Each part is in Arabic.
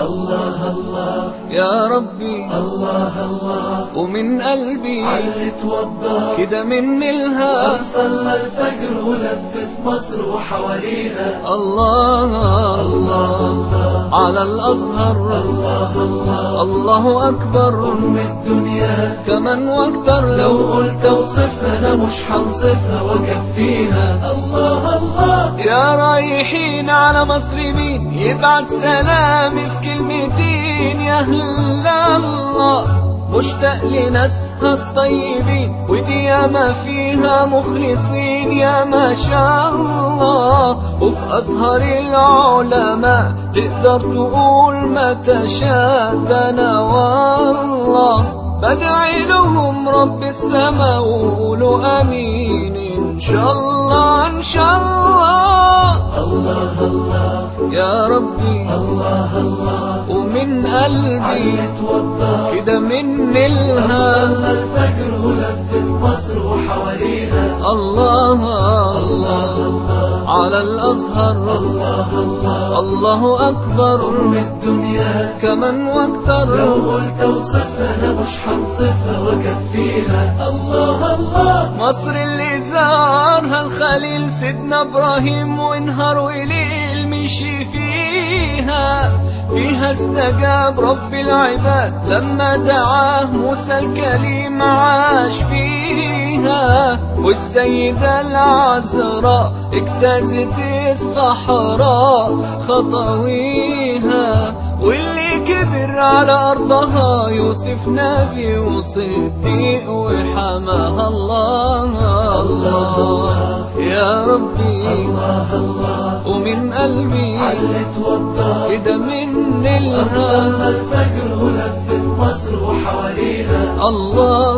الله الله. يا ربي. الله الله. ومن قلبي علي توضى. كده من الها صلى الفجر ولف في مصر وحواليها الله الله. على الأزهر. الله الله الله أكبر الدنيا كمان وأكتر لو قلت اوصفها أنا مش هنصفها واكفيها الله الله يا رايحين على مصر مين؟ يبعت سلامي في كلمتين. يا أهل الله مشتاق لناسها الطيبين ودي ياما فيها مخلصين يا ما شاء الله. وفي أزهر العلماء تقدر تقول ما تشاء أنا والله. بدعي لهم رب السماء وقولوا آمين إن شاء الله إن شاء الله. الله الله. يا ربي. الله الله. علي قلبي. كده من الها الفجر في مصر وحواليها الله الله. على الأزهر. الله الله الله أكبر. أم الدنيا كمان لو وأكتر قلت اوصفها أنا مش هنصفها واكفيها الله الله. مصر اللي زارها الخليل سيدنا إبراهيم ونهار وليل مشي فيها فيها استجاب رب العباد. لما دعاه موسى الكليم عاش فيها. والسيدة العذراء اجتازت الصحراء خطويها واللي كبر على أرضها يوسف نبي وصديق وحماها الله. الله يا ربي الله الله ومن قلبي علي توضى كده من صلى الها الفجر ولف في مصر وحواليها الله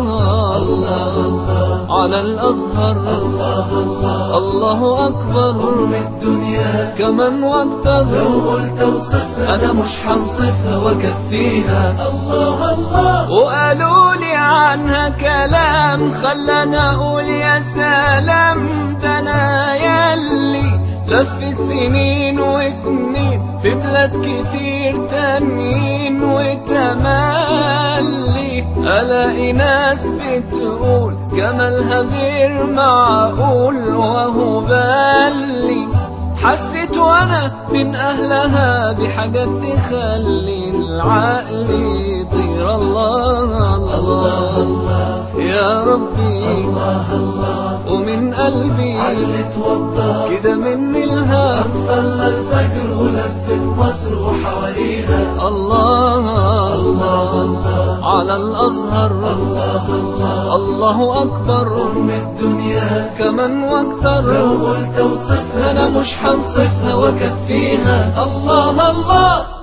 على الأزهر. الله الله الله أكبر أم الدنيا. كمان وأكتر لو قلت اوصفها أنا مش هنصفها واكفيها الله الله وقالوا لي عنها كلام. خلاني أقول يا سلام. ده أنا ياللي لفت سنين وسنين. في بلاد كتير تانيين وتملي الاقي ناس بتقول جمالها غير معقول وهو بالي حسيت وأنا من اهلها بحاجات تخلي العقل يطير الله الله يا ربي الله الله ومن قلبي كده من الها صلى الفجر ولف في مصر وحواليها الله الله على الأزهر. الله الله الله أكبر. أم الدنيا. كمان وأكتر لو قلت اوصفها أنا مش هنصفها واكفيها الله الله.